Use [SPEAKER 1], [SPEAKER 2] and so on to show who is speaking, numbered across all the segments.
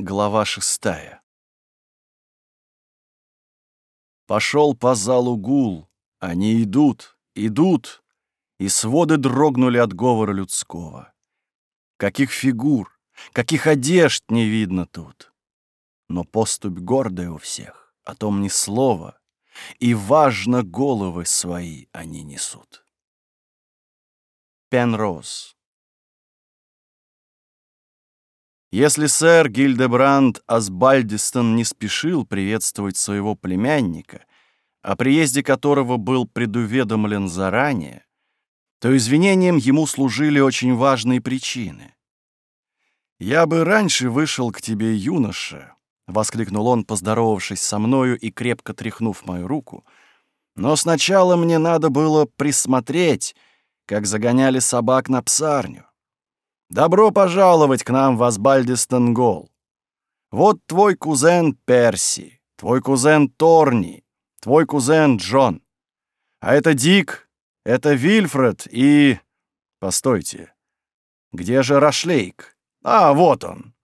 [SPEAKER 1] Глава шестая. Пошел по залу гул. Они идут, идут. И своды дрогнули от говора людского. Каких фигур, каких одежд не видно тут. Но поступь гордая у всех, о том ни слова. И важно головы свои они несут. Пенроуз. Если сэр Гильдебранд Асбальдистон не спешил приветствовать своего племянника, о приезде которого был предуведомлен заранее, то извинением ему служили очень важные причины. «Я бы раньше вышел к тебе, юноша», — воскликнул он, поздоровавшись со мною и крепко тряхнув мою руку, «но сначала мне надо было присмотреть, как загоняли собак на псарню. «Добро пожаловать к нам в Асбальдистангол. Вот твой кузен Перси, твой кузен Торни, твой кузен Джон. А это Дик, это Вильфред и... Постойте, где же Рашлейк? А, вот он.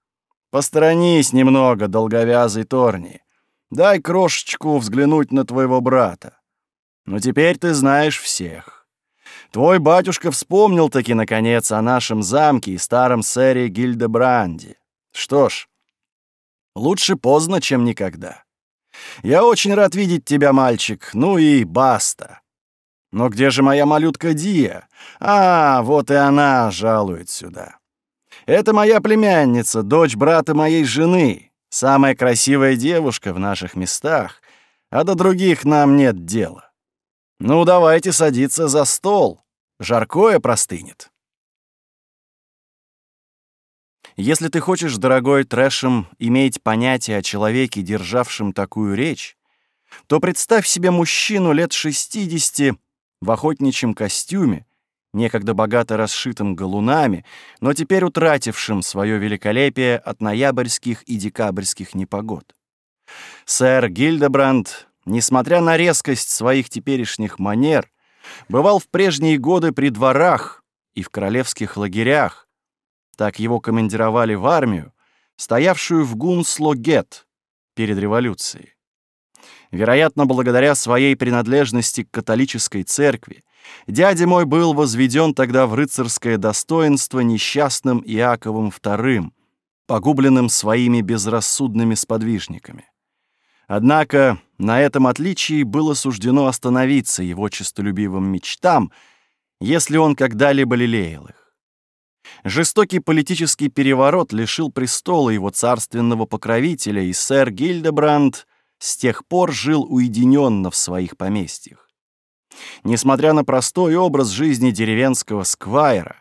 [SPEAKER 1] Посторонись немного, долговязый Торни. Дай крошечку взглянуть на твоего брата. Но теперь ты знаешь всех. Твой батюшка вспомнил-таки, наконец, о нашем замке и старом сэре Гильдебранде. Что ж, лучше поздно, чем никогда. Я очень рад видеть тебя, мальчик, ну и баста. Но где же моя малютка Дия? А, вот и она жалует сюда. Это моя племянница, дочь брата моей жены, самая красивая девушка в наших местах, а до других нам нет дела. Ну, давайте садиться за стол жаркое простынет. Если ты хочешь, дорогой трэшем, иметь понятие о человеке, державшем такую речь, то представь себе мужчину лет 60 в охотничьем костюме, некогда богато расшитым галунами, но теперь утратившим свое великолепие от ноябрьских и декабрьских непогод. Сэр Гильдебранд, несмотря на резкость своих теперешних манер, бывал в прежние годы при дворах и в королевских лагерях. Так его командировали в армию, стоявшую в Гунслогет перед революцией. Вероятно, благодаря своей принадлежности к католической церкви, дядя мой был возведен тогда в рыцарское достоинство несчастным Иаковым II, погубленным своими безрассудными сподвижниками. Однако на этом отличии было суждено остановиться его честолюбивым мечтам, если он когда-либо лелеял их. Жестокий политический переворот лишил престола его царственного покровителя, и сэр Гильдебранд с тех пор жил уединенно в своих поместьях. Несмотря на простой образ жизни деревенского сквайра,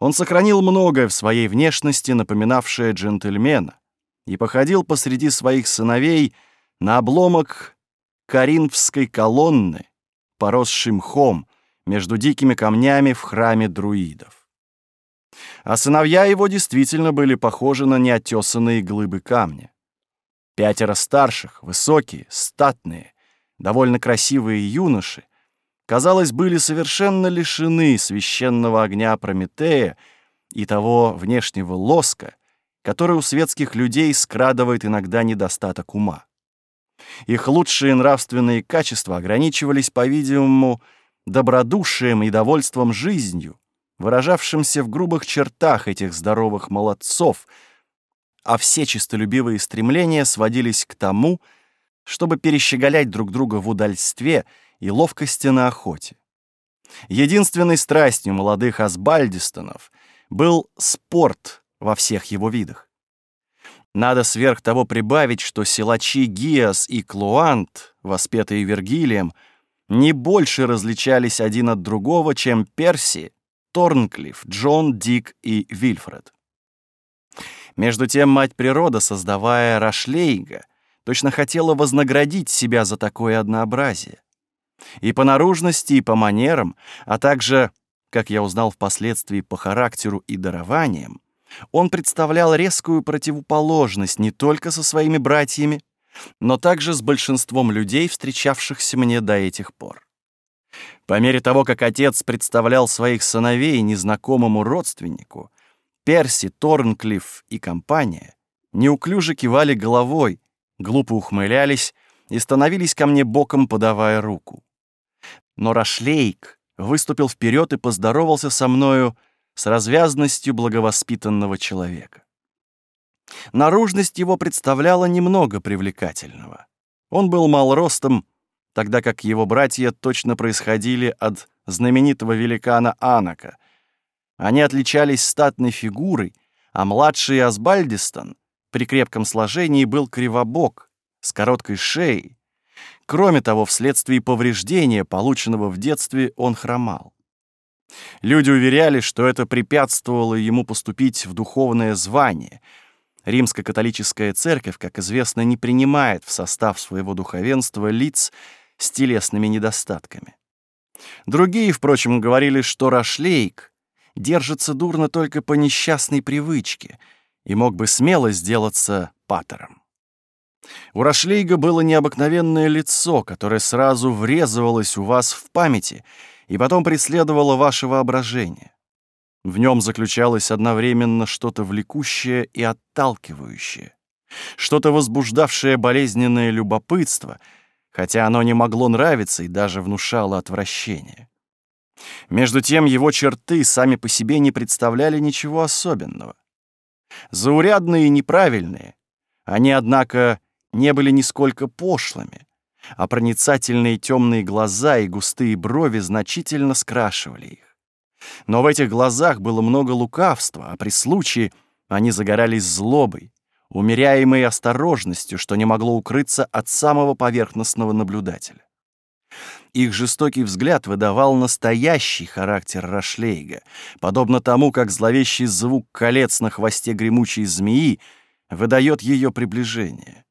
[SPEAKER 1] он сохранил многое в своей внешности, напоминавшее джентльмена, и походил посреди своих сыновей — на обломок коринфской колонны, поросшим хом, между дикими камнями в храме друидов. А сыновья его действительно были похожи на неотесанные глыбы камня. Пятеро старших, высокие, статные, довольно красивые юноши, казалось, были совершенно лишены священного огня Прометея и того внешнего лоска, который у светских людей скрадывает иногда недостаток ума. Их лучшие нравственные качества ограничивались, по-видимому, добродушием и довольством жизнью, выражавшимся в грубых чертах этих здоровых молодцов, а все честолюбивые стремления сводились к тому, чтобы перещеголять друг друга в удальстве и ловкости на охоте. Единственной страстью молодых асбальдистонов был спорт во всех его видах. Надо сверх того прибавить, что силачи Гиас и Клуант, воспетые Вергилием, не больше различались один от другого, чем Перси, Торнклифф, Джон, Дик и Вильфред. Между тем мать природа, создавая Рашлейга, точно хотела вознаградить себя за такое однообразие. И по наружности, и по манерам, а также, как я узнал впоследствии, по характеру и дарованиям, он представлял резкую противоположность не только со своими братьями, но также с большинством людей, встречавшихся мне до этих пор. По мере того, как отец представлял своих сыновей незнакомому родственнику, Перси, Торнклифф и компания неуклюже кивали головой, глупо ухмылялись и становились ко мне боком, подавая руку. Но Рашлейк выступил вперед и поздоровался со мною, с развязностью благовоспитанного человека. Наружность его представляла немного привлекательного. Он был мал ростом, тогда как его братья точно происходили от знаменитого великана Анака. Они отличались статной фигурой, а младший Асбальдистон при крепком сложении был кривобок, с короткой шеей. Кроме того, вследствие повреждения, полученного в детстве, он хромал. Люди уверяли, что это препятствовало ему поступить в духовное звание. Римско-католическая церковь, как известно, не принимает в состав своего духовенства лиц с телесными недостатками. Другие, впрочем, говорили, что Рашлейк держится дурно только по несчастной привычке и мог бы смело сделаться патером. У Рашлейга было необыкновенное лицо, которое сразу врезывалось у вас в памяти — и потом преследовало ваше воображение. В нем заключалось одновременно что-то влекущее и отталкивающее, что-то возбуждавшее болезненное любопытство, хотя оно не могло нравиться и даже внушало отвращение. Между тем его черты сами по себе не представляли ничего особенного. Заурядные и неправильные, они, однако, не были нисколько пошлыми а проницательные темные глаза и густые брови значительно скрашивали их. Но в этих глазах было много лукавства, а при случае они загорались злобой, умеряемой осторожностью, что не могло укрыться от самого поверхностного наблюдателя. Их жестокий взгляд выдавал настоящий характер Рашлейга, подобно тому, как зловещий звук колец на хвосте гремучей змеи выдает ее приближение.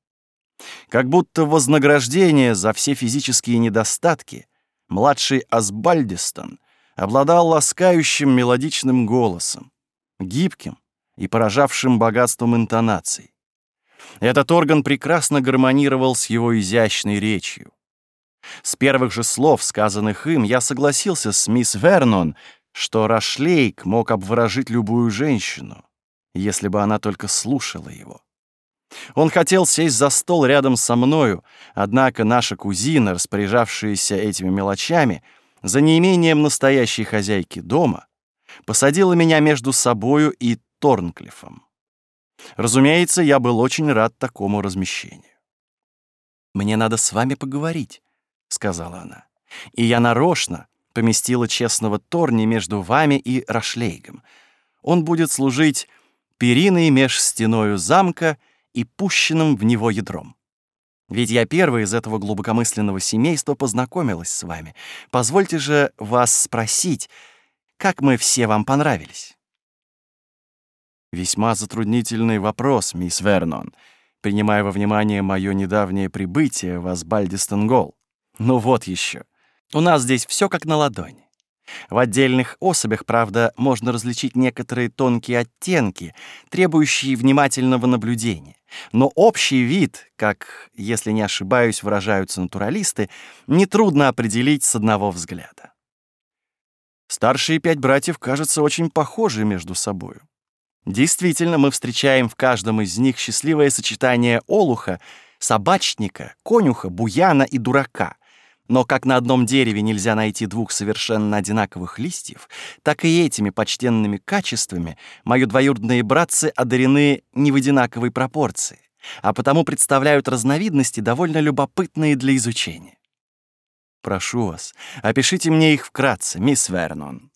[SPEAKER 1] Как будто вознаграждение за все физические недостатки младший Асбальдистон обладал ласкающим мелодичным голосом, гибким и поражавшим богатством интонаций. Этот орган прекрасно гармонировал с его изящной речью. С первых же слов, сказанных им, я согласился с мисс Вернон, что Рашлейк мог обворожить любую женщину, если бы она только слушала его. Он хотел сесть за стол рядом со мною, однако наша кузина, распоряжавшаяся этими мелочами, за неимением настоящей хозяйки дома, посадила меня между собою и Торнклифом. Разумеется, я был очень рад такому размещению. «Мне надо с вами поговорить», — сказала она. «И я нарочно поместила честного Торни между вами и Рашлейгом. Он будет служить периной меж стеною замка — и пущенным в него ядром. Ведь я первая из этого глубокомысленного семейства познакомилась с вами. Позвольте же вас спросить, как мы все вам понравились?» «Весьма затруднительный вопрос, мисс Вернон, принимая во внимание мое недавнее прибытие в Асбальдистенгол. Ну вот еще. У нас здесь все как на ладони. В отдельных особях, правда, можно различить некоторые тонкие оттенки, требующие внимательного наблюдения. Но общий вид, как, если не ошибаюсь, выражаются натуралисты, нетрудно определить с одного взгляда. Старшие пять братьев кажутся очень похожи между собою. Действительно, мы встречаем в каждом из них счастливое сочетание олуха, собачника, конюха, буяна и дурака — но как на одном дереве нельзя найти двух совершенно одинаковых листьев, так и этими почтенными качествами мои двоюродные братцы одарены не в одинаковой пропорции, а потому представляют разновидности, довольно любопытные для изучения. Прошу вас, опишите мне их вкратце, мисс Вернон.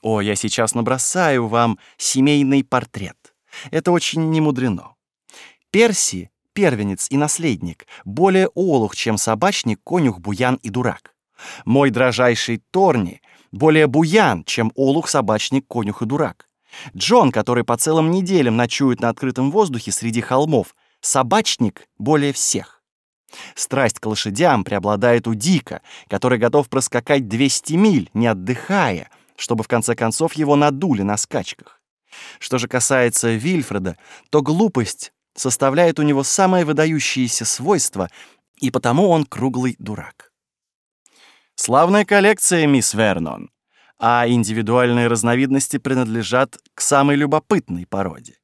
[SPEAKER 1] О, я сейчас набросаю вам семейный портрет. Это очень немудрено. Перси первенец и наследник, более олух, чем собачник, конюх, буян и дурак. Мой дрожайший Торни более буян, чем олух, собачник, конюх и дурак. Джон, который по целым неделям ночует на открытом воздухе среди холмов, собачник более всех. Страсть к лошадям преобладает у Дика, который готов проскакать 200 миль, не отдыхая, чтобы в конце концов его надули на скачках. Что же касается Вильфреда, то глупость составляет у него самое выдающееся свойство, и потому он круглый дурак. Славная коллекция, мисс Вернон, а индивидуальные разновидности принадлежат к самой любопытной породе.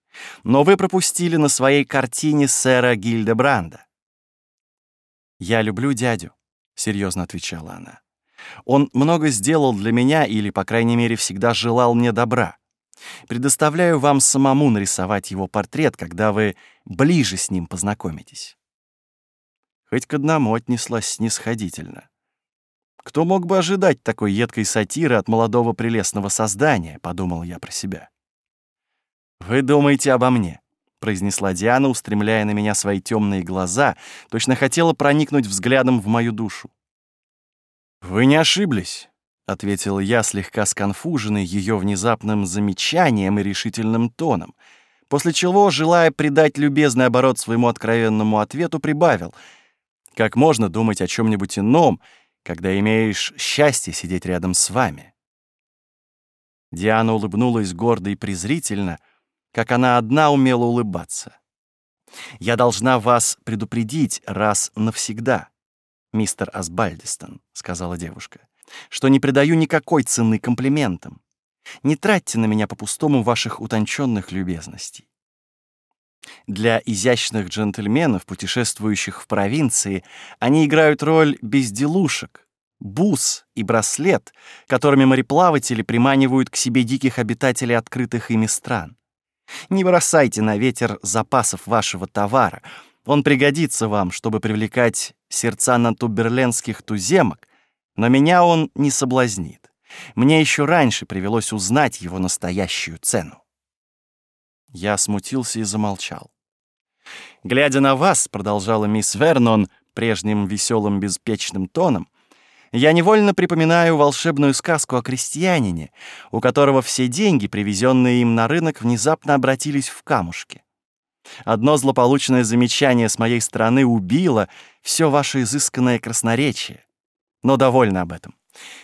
[SPEAKER 1] Но вы пропустили на своей картине сэра Гильдебранда. «Я люблю дядю», — серьезно отвечала она. «Он много сделал для меня или, по крайней мере, всегда желал мне добра. Предоставляю вам самому нарисовать его портрет, когда вы ближе с ним познакомитесь. Хоть к одному отнеслась снисходительно. Кто мог бы ожидать такой едкой сатиры от молодого прелестного создания, подумал я про себя. Вы думаете обо мне, произнесла Диана, устремляя на меня свои темные глаза, точно хотела проникнуть взглядом в мою душу. Вы не ошиблись. — ответил я, слегка сконфуженный ее внезапным замечанием и решительным тоном, после чего, желая придать любезный оборот своему откровенному ответу, прибавил. «Как можно думать о чем нибудь ином, когда имеешь счастье сидеть рядом с вами?» Диана улыбнулась гордо и презрительно, как она одна умела улыбаться. «Я должна вас предупредить раз навсегда, мистер Асбальдистон», — сказала девушка что не придаю никакой цены комплиментам. Не тратьте на меня по-пустому ваших утонченных любезностей. Для изящных джентльменов, путешествующих в провинции, они играют роль безделушек, бус и браслет, которыми мореплаватели приманивают к себе диких обитателей открытых ими стран. Не бросайте на ветер запасов вашего товара. Он пригодится вам, чтобы привлекать сердца на натуберлендских туземок, но меня он не соблазнит. Мне еще раньше привелось узнать его настоящую цену. Я смутился и замолчал. «Глядя на вас», — продолжала мисс Вернон прежним веселым безпечным тоном, «я невольно припоминаю волшебную сказку о крестьянине, у которого все деньги, привезенные им на рынок, внезапно обратились в камушки. Одно злополучное замечание с моей стороны убило все ваше изысканное красноречие. Но довольна об этом.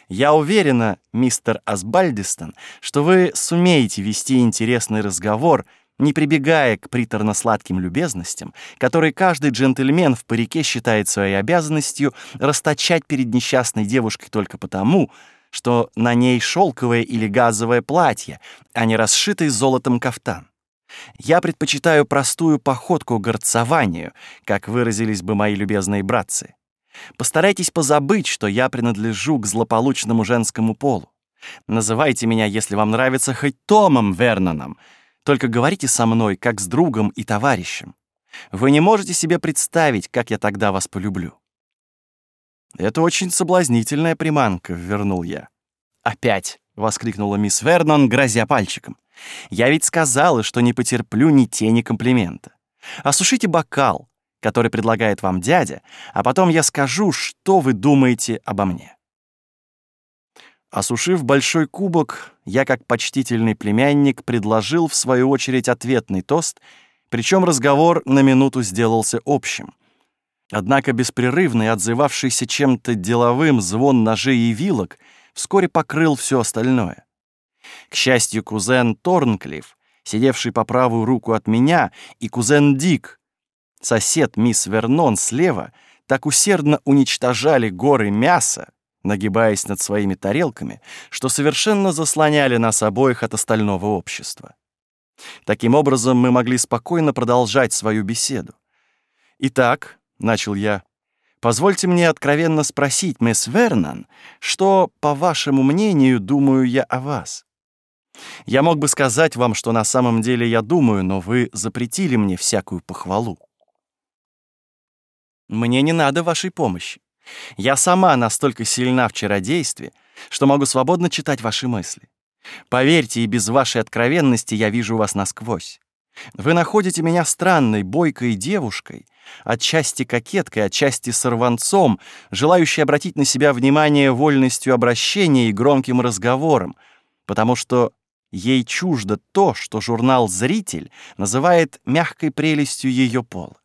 [SPEAKER 1] Я уверена, мистер Асбальдистон, что вы сумеете вести интересный разговор, не прибегая к приторно-сладким любезностям, которые каждый джентльмен в парике считает своей обязанностью расточать перед несчастной девушкой только потому, что на ней шелковое или газовое платье, а не расшитый золотом кафтан. Я предпочитаю простую походку горцованию, как выразились бы мои любезные братцы. Постарайтесь позабыть, что я принадлежу к злополучному женскому полу. Называйте меня, если вам нравится, хоть Томом Верноном. Только говорите со мной, как с другом и товарищем. Вы не можете себе представить, как я тогда вас полюблю». «Это очень соблазнительная приманка», — вернул я. «Опять!» — воскликнула мисс Вернон, грозя пальчиком. «Я ведь сказала, что не потерплю ни тени комплимента. Осушите бокал, который предлагает вам дядя, а потом я скажу, что вы думаете обо мне». Осушив большой кубок, я, как почтительный племянник, предложил, в свою очередь, ответный тост, причем разговор на минуту сделался общим. Однако беспрерывный, отзывавшийся чем-то деловым звон ножей и вилок вскоре покрыл все остальное. К счастью, кузен Торнклифф, сидевший по правую руку от меня, и кузен Дик, сосед мисс Вернон слева так усердно уничтожали горы мяса, нагибаясь над своими тарелками, что совершенно заслоняли нас обоих от остального общества. Таким образом, мы могли спокойно продолжать свою беседу. «Итак», — начал я, — «позвольте мне откровенно спросить, мисс Вернон, что, по вашему мнению, думаю я о вас?» Я мог бы сказать вам, что на самом деле я думаю, но вы запретили мне всякую похвалу. Мне не надо вашей помощи. Я сама настолько сильна в чародействе, что могу свободно читать ваши мысли. Поверьте, и без вашей откровенности я вижу вас насквозь. Вы находите меня странной, бойкой девушкой, отчасти кокеткой, отчасти сорванцом, желающей обратить на себя внимание вольностью обращения и громким разговором, потому что ей чуждо то, что журнал «Зритель» называет мягкой прелестью ее пола.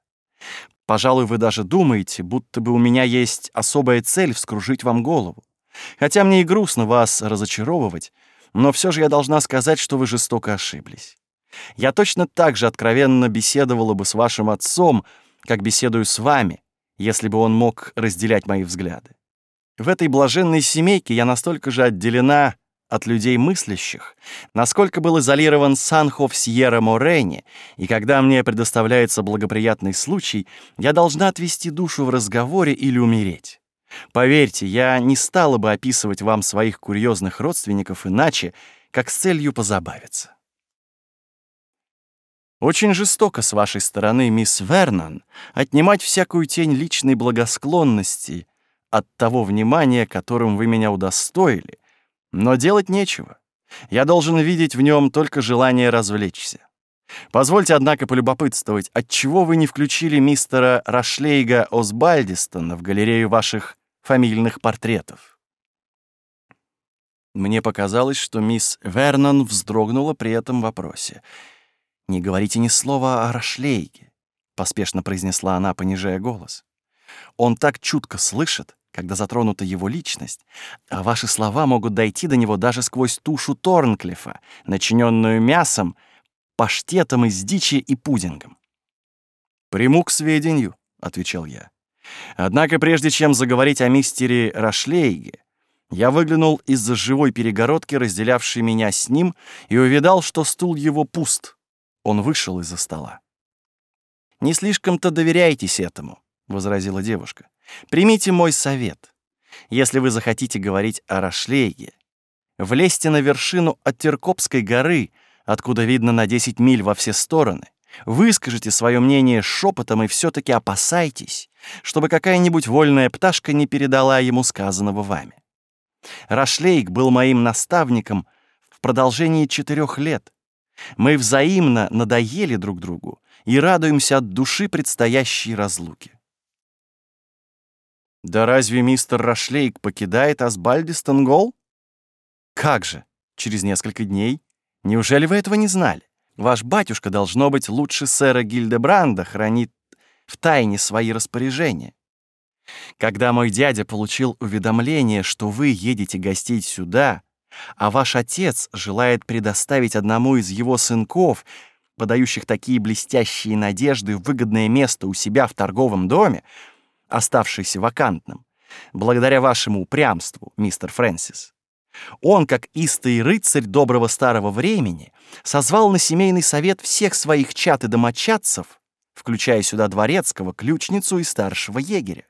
[SPEAKER 1] Пожалуй, вы даже думаете, будто бы у меня есть особая цель вскружить вам голову. Хотя мне и грустно вас разочаровывать, но все же я должна сказать, что вы жестоко ошиблись. Я точно так же откровенно беседовала бы с вашим отцом, как беседую с вами, если бы он мог разделять мои взгляды. В этой блаженной семейке я настолько же отделена от людей мыслящих, насколько был изолирован Санхо в Сьерра-Морене, и когда мне предоставляется благоприятный случай, я должна отвести душу в разговоре или умереть. Поверьте, я не стала бы описывать вам своих курьезных родственников иначе, как с целью позабавиться. Очень жестоко с вашей стороны, мисс Вернон, отнимать всякую тень личной благосклонности от того внимания, которым вы меня удостоили, но делать нечего. Я должен видеть в нем только желание развлечься. Позвольте, однако, полюбопытствовать, отчего вы не включили мистера Рашлейга Осбальдистона в галерею ваших фамильных портретов? Мне показалось, что мисс Вернон вздрогнула при этом вопросе. «Не говорите ни слова о Рашлейге», — поспешно произнесла она, понижая голос. «Он так чутко слышит, когда затронута его личность, а ваши слова могут дойти до него даже сквозь тушу Торнклифа, начиненную мясом, паштетом из дичи и пудингом. «Приму к сведению», — отвечал я. Однако прежде чем заговорить о мистере Рашлейге, я выглянул из-за живой перегородки, разделявшей меня с ним, и увидал, что стул его пуст. Он вышел из-за стола. «Не слишком-то доверяйтесь этому», — возразила девушка. Примите мой совет. Если вы захотите говорить о Рашлеге, влезьте на вершину от Теркопской горы, откуда видно на 10 миль во все стороны, выскажите свое мнение шепотом и все-таки опасайтесь, чтобы какая-нибудь вольная пташка не передала ему сказанного вами. Рашлейк был моим наставником в продолжении четырех лет. Мы взаимно надоели друг другу и радуемся от души предстоящей разлуки. Да разве мистер Рашлейк покидает Асбальдистонгол?» Как же, через несколько дней. Неужели вы этого не знали? Ваш батюшка, должно быть, лучше сэра Гильдебранда хранит в тайне свои распоряжения. Когда мой дядя получил уведомление, что вы едете гостить сюда, а ваш отец желает предоставить одному из его сынков, подающих такие блестящие надежды, выгодное место у себя в торговом доме, оставшийся вакантным, благодаря вашему упрямству, мистер Фрэнсис. Он, как истый рыцарь доброго старого времени, созвал на семейный совет всех своих чат и домочадцев, включая сюда дворецкого, ключницу и старшего егеря.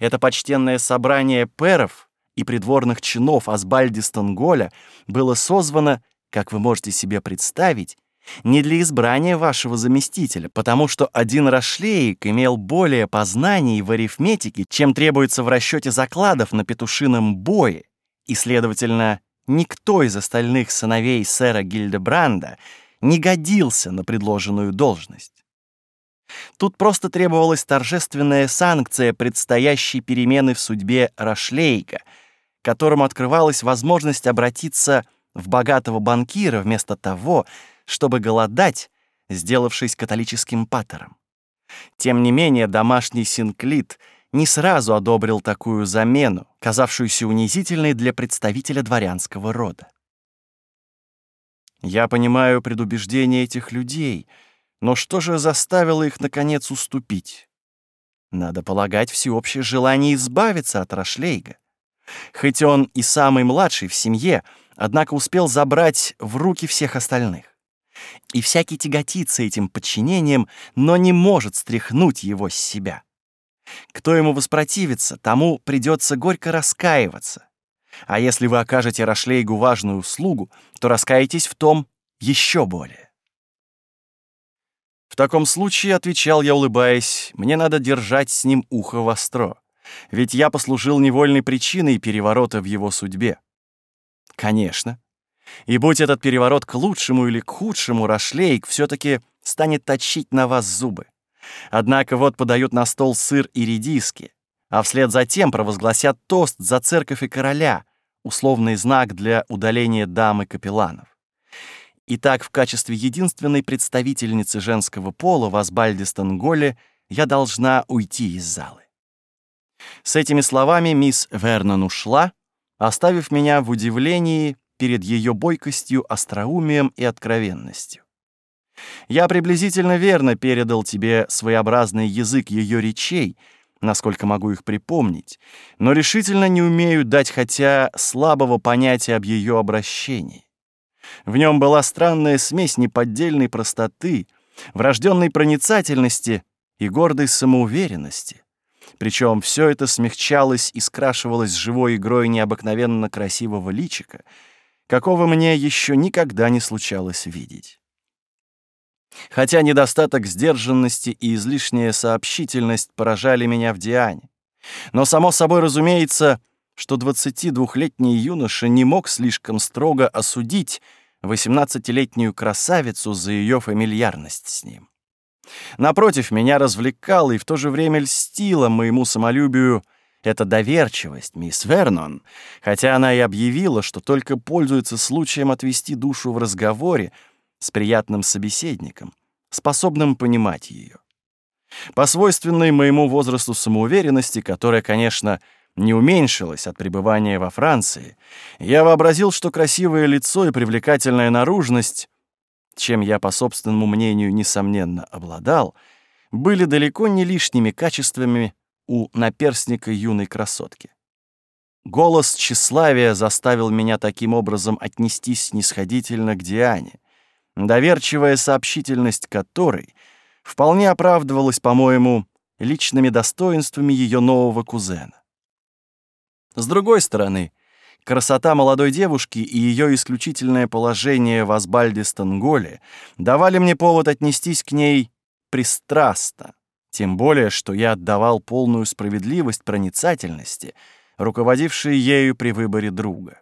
[SPEAKER 1] Это почтенное собрание перов и придворных чинов Асбальди Станголя было созвано, как вы можете себе представить, не для избрания вашего заместителя, потому что один Рашлеек имел более познаний в арифметике, чем требуется в расчете закладов на петушином бое, и, следовательно, никто из остальных сыновей сэра Гильдебранда не годился на предложенную должность. Тут просто требовалась торжественная санкция предстоящей перемены в судьбе Рашлейка, которому открывалась возможность обратиться в богатого банкира вместо того, чтобы голодать, сделавшись католическим патером. Тем не менее, домашний синклит не сразу одобрил такую замену, казавшуюся унизительной для представителя дворянского рода. Я понимаю предубеждение этих людей, но что же заставило их, наконец, уступить? Надо полагать всеобщее желание избавиться от Рашлейга. Хоть он и самый младший в семье, однако успел забрать в руки всех остальных и всякий тяготится этим подчинением, но не может стряхнуть его с себя. Кто ему воспротивится, тому придется горько раскаиваться. А если вы окажете Рашлейгу важную услугу, то раскаетесь в том еще более. В таком случае, — отвечал я, улыбаясь, — мне надо держать с ним ухо востро, ведь я послужил невольной причиной переворота в его судьбе. Конечно, и будь этот переворот к лучшему или к худшему, Рашлейк все-таки станет точить на вас зубы. Однако вот подают на стол сыр и редиски, а вслед за тем провозгласят тост за церковь и короля, условный знак для удаления дамы капелланов. Итак, в качестве единственной представительницы женского пола в Асбальде-Станголе я должна уйти из залы. С этими словами мисс Вернон ушла, оставив меня в удивлении перед ее бойкостью, остроумием и откровенностью. Я приблизительно верно передал тебе своеобразный язык ее речей, насколько могу их припомнить, но решительно не умею дать хотя слабого понятия об ее обращении. В нем была странная смесь неподдельной простоты, врожденной проницательности и гордой самоуверенности. Причем все это смягчалось и скрашивалось живой игрой необыкновенно красивого личика — какого мне еще никогда не случалось видеть. Хотя недостаток сдержанности и излишняя сообщительность поражали меня в Диане. Но, само собой разумеется, что 22-летний юноша не мог слишком строго осудить 18-летнюю красавицу за ее фамильярность с ним. Напротив, меня развлекало и в то же время льстило моему самолюбию — это доверчивость, мисс Вернон, хотя она и объявила, что только пользуется случаем отвести душу в разговоре с приятным собеседником, способным понимать ее. По свойственной моему возрасту самоуверенности, которая, конечно, не уменьшилась от пребывания во Франции, я вообразил, что красивое лицо и привлекательная наружность, чем я, по собственному мнению, несомненно обладал, были далеко не лишними качествами у наперстника юной красотки. Голос тщеславия заставил меня таким образом отнестись снисходительно к Диане, доверчивая сообщительность которой вполне оправдывалась, по-моему, личными достоинствами ее нового кузена. С другой стороны, красота молодой девушки и ее исключительное положение в Асбальде-Станголе давали мне повод отнестись к ней пристрастно, тем более, что я отдавал полную справедливость проницательности, руководившей ею при выборе друга.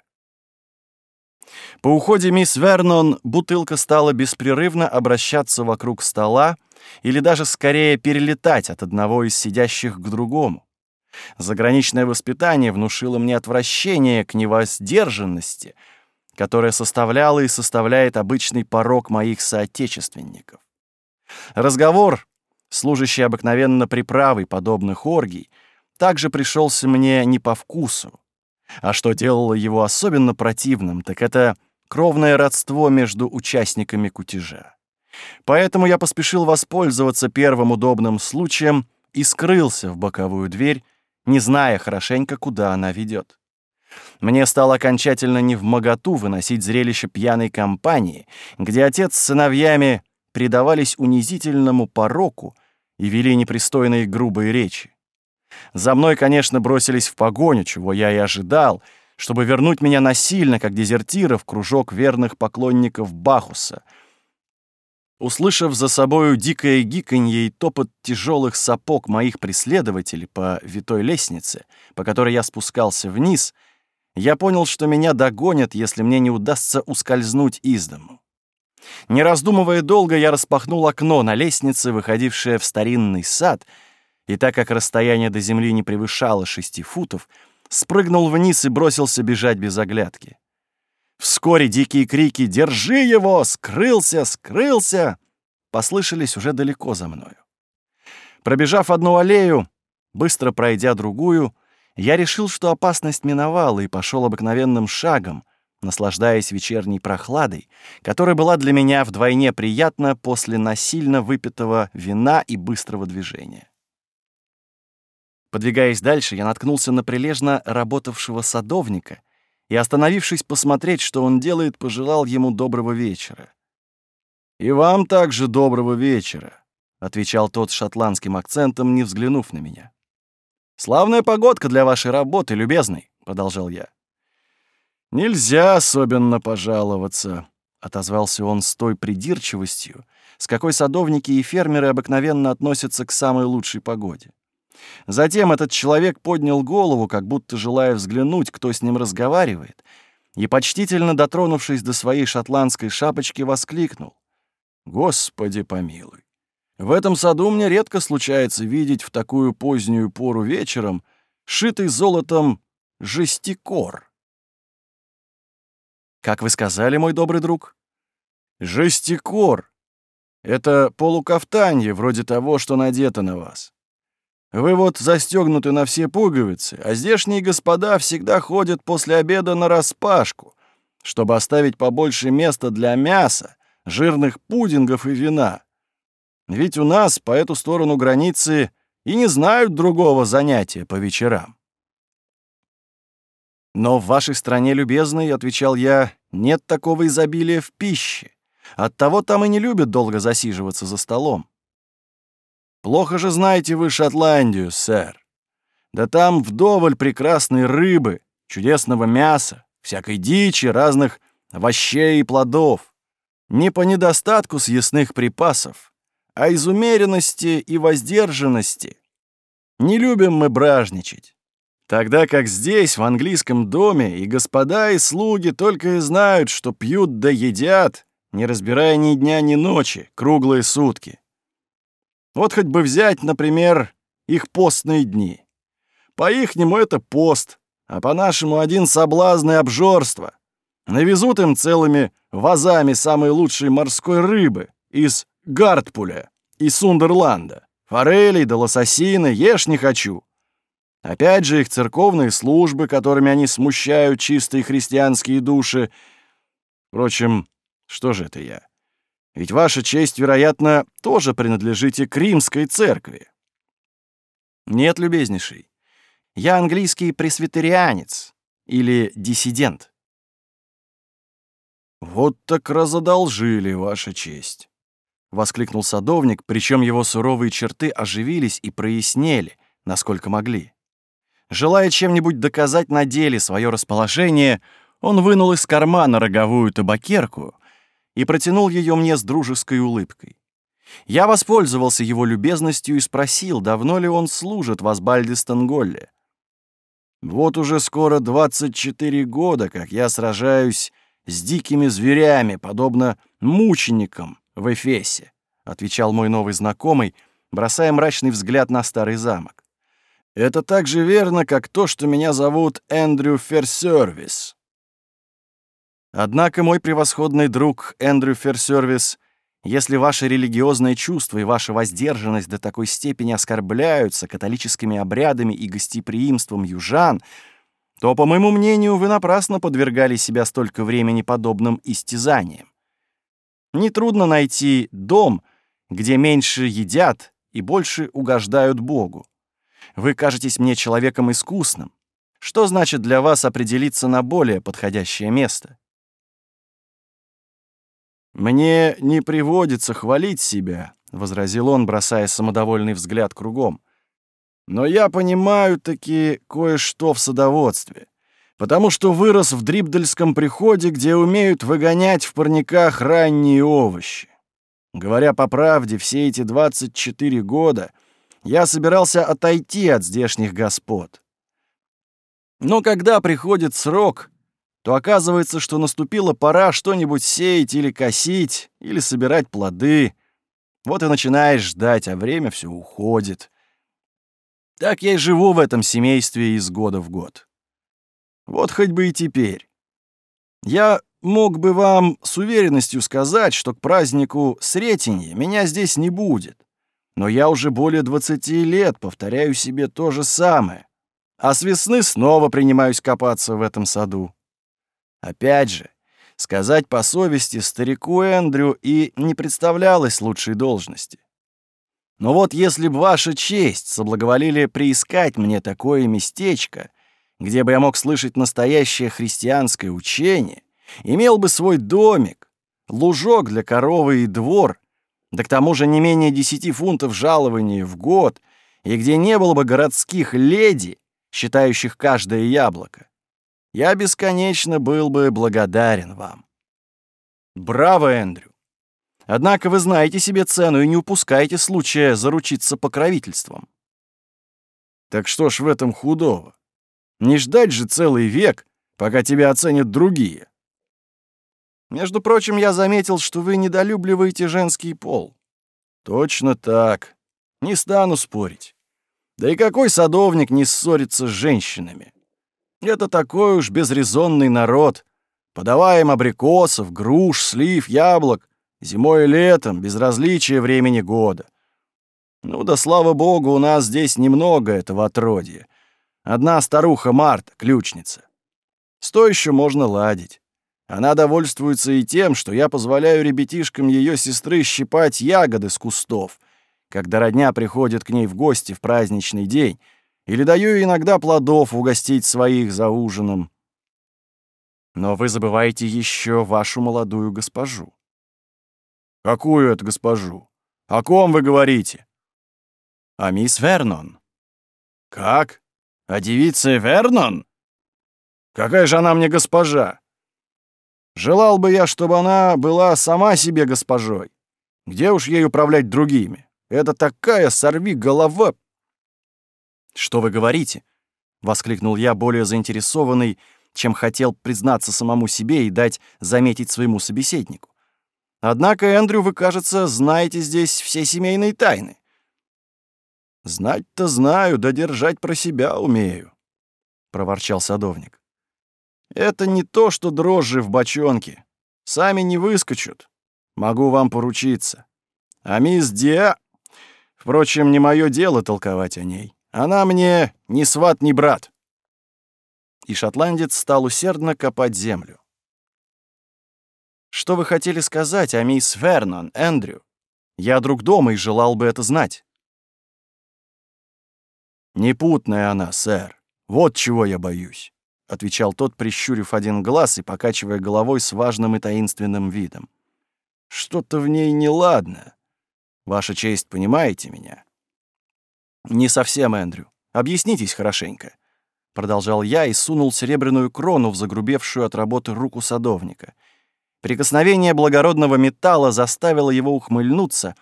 [SPEAKER 1] По уходе мисс Вернон бутылка стала беспрерывно обращаться вокруг стола или даже скорее перелетать от одного из сидящих к другому. Заграничное воспитание внушило мне отвращение к невоздержанности, которая составляла и составляет обычный порог моих соотечественников. Разговор, служащий обыкновенно приправой подобных оргий, также пришелся мне не по вкусу. А что делало его особенно противным, так это кровное родство между участниками кутежа. Поэтому я поспешил воспользоваться первым удобным случаем и скрылся в боковую дверь, не зная хорошенько, куда она ведет. Мне стало окончательно не в моготу выносить зрелище пьяной компании, где отец с сыновьями предавались унизительному пороку — и вели непристойные грубые речи. За мной, конечно, бросились в погоню, чего я и ожидал, чтобы вернуть меня насильно, как дезертира, в кружок верных поклонников Бахуса. Услышав за собою дикое гиканье и топот тяжелых сапог моих преследователей по витой лестнице, по которой я спускался вниз, я понял, что меня догонят, если мне не удастся ускользнуть из дому. Не раздумывая долго, я распахнул окно на лестнице, выходившее в старинный сад, и так как расстояние до земли не превышало шести футов, спрыгнул вниз и бросился бежать без оглядки. Вскоре дикие крики «Держи его! Скрылся! Скрылся!» послышались уже далеко за мною. Пробежав одну аллею, быстро пройдя другую, я решил, что опасность миновала, и пошел обыкновенным шагом — наслаждаясь вечерней прохладой, которая была для меня вдвойне приятна после насильно выпитого вина и быстрого движения. Подвигаясь дальше, я наткнулся на прилежно работавшего садовника и, остановившись посмотреть, что он делает, пожелал ему доброго вечера. «И вам также доброго вечера», — отвечал тот шотландским акцентом, не взглянув на меня. «Славная погодка для вашей работы, любезный», — продолжал я. «Нельзя особенно пожаловаться», — отозвался он с той придирчивостью, с какой садовники и фермеры обыкновенно относятся к самой лучшей погоде. Затем этот человек поднял голову, как будто желая взглянуть, кто с ним разговаривает, и, почтительно дотронувшись до своей шотландской шапочки, воскликнул. «Господи помилуй! В этом саду мне редко случается видеть в такую позднюю пору вечером шитый золотом жестикор». Как вы сказали, мой добрый друг? Жестикор. Это полукафтанье, вроде того, что надето на вас. Вы вот застегнуты на все пуговицы, а здешние господа всегда ходят после обеда на распашку, чтобы оставить побольше места для мяса, жирных пудингов и вина. Ведь у нас по эту сторону границы и не знают другого занятия по вечерам. «Но в вашей стране, любезный, — отвечал я, — нет такого изобилия в пище. Оттого там и не любят долго засиживаться за столом». «Плохо же знаете вы Шотландию, сэр. Да там вдоволь прекрасной рыбы, чудесного мяса, всякой дичи, разных овощей и плодов. Не по недостатку съестных припасов, а из умеренности и воздержанности. Не любим мы бражничать. Тогда как здесь, в английском доме, и господа, и слуги только и знают, что пьют да едят, не разбирая ни дня, ни ночи, круглые сутки. Вот хоть бы взять, например, их постные дни. По-ихнему это пост, а по-нашему один соблазн и обжорство. Навезут им целыми вазами самой лучшей морской рыбы из Гартпуля и Сундерланда. Форели да лососины ешь не хочу. Опять же, их церковные службы, которыми они смущают чистые христианские души. Впрочем, что же это я? Ведь ваша честь, вероятно, тоже принадлежите к римской церкви. Нет, любезнейший. Я английский пресвитерианец или диссидент. Вот так разодолжили, ваша честь. — воскликнул садовник, причем его суровые черты оживились и прояснели, насколько могли. Желая чем-нибудь доказать на деле свое расположение, он вынул из кармана роговую табакерку и протянул ее мне с дружеской улыбкой. Я воспользовался его любезностью и спросил, давно ли он служит в Асбальдистонголле. «Вот уже скоро 24 года, как я сражаюсь с дикими зверями, подобно мученикам в Эфесе», — отвечал мой новый знакомый, бросая мрачный взгляд на старый замок. Это так же верно, как то, что меня зовут Эндрю Ферсервис. Однако, мой превосходный друг Эндрю Ферсервис, если ваши религиозные чувства и ваша воздержанность до такой степени оскорбляются католическими обрядами и гостеприимством южан, то, по моему мнению, вы напрасно подвергали себя столько времени подобным истязаниям. Нетрудно найти дом, где меньше едят и больше угождают Богу. Вы кажетесь мне человеком искусным. Что значит для вас определиться на более подходящее место? «Мне не приводится хвалить себя», — возразил он, бросая самодовольный взгляд кругом. «Но я понимаю таки кое-что в садоводстве, потому что вырос в Дрибдельском приходе, где умеют выгонять в парниках ранние овощи. Говоря по правде, все эти 24 года — я собирался отойти от здешних господ. Но когда приходит срок, то оказывается, что наступила пора что-нибудь сеять или косить, или собирать плоды. Вот и начинаешь ждать, а время все уходит. Так я и живу в этом семействе из года в год. Вот хоть бы и теперь. Я мог бы вам с уверенностью сказать, что к празднику Сретенья меня здесь не будет. Но я уже более 20 лет повторяю себе то же самое. А с весны снова принимаюсь копаться в этом саду. Опять же, сказать по совести старику Эндрю и не представлялось лучшей должности. Но вот если бы ваша честь соблаговолили приискать мне такое местечко, где бы я мог слышать настоящее христианское учение, имел бы свой домик, лужок для коровы и двор, да к тому же не менее 10 фунтов жалования в год, и где не было бы городских леди, считающих каждое яблоко, я бесконечно был бы благодарен вам. Браво, Эндрю! Однако вы знаете себе цену и не упускайте случая заручиться покровительством. Так что ж в этом худого? Не ждать же целый век, пока тебя оценят другие. Между прочим, я заметил, что вы недолюбливаете женский пол. Точно так. Не стану спорить. Да и какой садовник не ссорится с женщинами? Это такой уж безрезонный народ. Подаваем абрикосов, груш, слив, яблок. Зимой и летом, без различия времени года. Ну да слава богу, у нас здесь немного этого отродья. Одна старуха Марта, ключница. С еще можно ладить. Она довольствуется и тем, что я позволяю ребятишкам ее сестры щипать ягоды с кустов, когда родня приходит к ней в гости в праздничный день, или даю иногда плодов угостить своих за ужином. Но вы забываете еще вашу молодую госпожу. Какую это госпожу? О ком вы говорите? О мисс Вернон. Как? О девице Вернон? Какая же она мне госпожа? Желал бы я, чтобы она была сама себе госпожой. Где уж ей управлять другими? Это такая сорви голова. Что вы говорите? воскликнул я, более заинтересованный, чем хотел признаться самому себе и дать заметить своему собеседнику. Однако, Эндрю, вы, кажется, знаете здесь все семейные тайны. Знать-то знаю, да держать про себя умею, проворчал садовник. Это не то, что дрожжи в бочонке. Сами не выскочут. Могу вам поручиться. А мисс Диа... Впрочем, не мое дело толковать о ней. Она мне ни сват, ни брат. И шотландец стал усердно копать землю. Что вы хотели сказать о мисс Вернон, Эндрю? Я друг дома и желал бы это знать. Непутная она, сэр. Вот чего я боюсь. — отвечал тот, прищурив один глаз и покачивая головой с важным и таинственным видом. «Что-то в ней неладно. Ваша честь, понимаете меня?» «Не совсем, Эндрю. Объяснитесь хорошенько», — продолжал я и сунул серебряную крону в загрубевшую от работы руку садовника. Прикосновение благородного металла заставило его ухмыльнуться,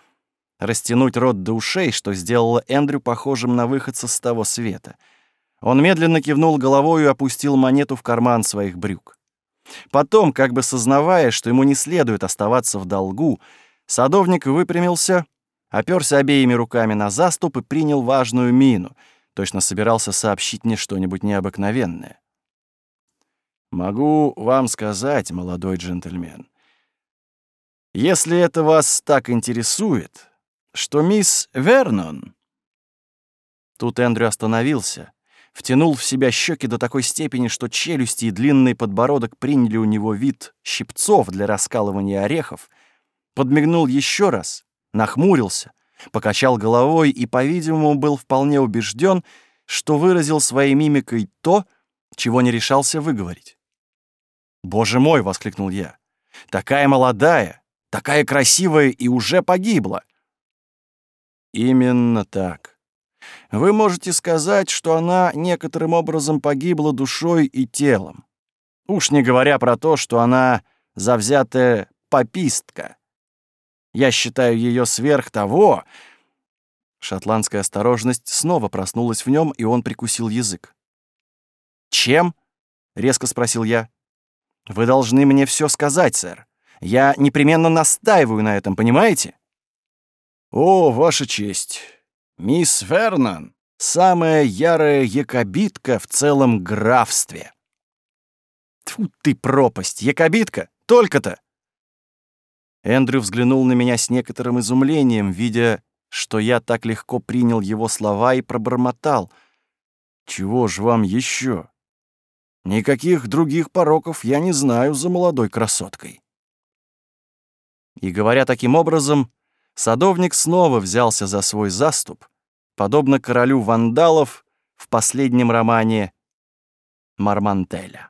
[SPEAKER 1] растянуть рот до ушей, что сделало Эндрю похожим на выходца с того света — он медленно кивнул головой и опустил монету в карман своих брюк. Потом, как бы сознавая, что ему не следует оставаться в долгу, садовник выпрямился, оперся обеими руками на заступ и принял важную мину, точно собирался сообщить мне что-нибудь необыкновенное. «Могу вам сказать, молодой джентльмен, если это вас так интересует, что мисс Вернон...» Тут Эндрю остановился, втянул в себя щеки до такой степени, что челюсти и длинный подбородок приняли у него вид щипцов для раскалывания орехов, подмигнул еще раз, нахмурился, покачал головой и, по-видимому, был вполне убежден, что выразил своей мимикой то, чего не решался выговорить. «Боже мой!» — воскликнул я. «Такая молодая, такая красивая и уже погибла!» «Именно так. Вы можете сказать, что она некоторым образом погибла душой и телом. Уж не говоря про то, что она завзятая попистка. Я считаю ее сверх того...» Шотландская осторожность снова проснулась в нем, и он прикусил язык. «Чем?» — резко спросил я. «Вы должны мне все сказать, сэр. Я непременно настаиваю на этом, понимаете?» «О, ваша честь!» Мисс Фернан — самая ярая якобитка в целом графстве. Тьфу ты пропасть, якобитка, только-то! Эндрю взглянул на меня с некоторым изумлением, видя, что я так легко принял его слова и пробормотал. «Чего ж вам еще? Никаких других пороков я не знаю за молодой красоткой». И говоря таким образом, Садовник снова взялся за свой заступ, подобно королю вандалов в последнем романе Мармантеля.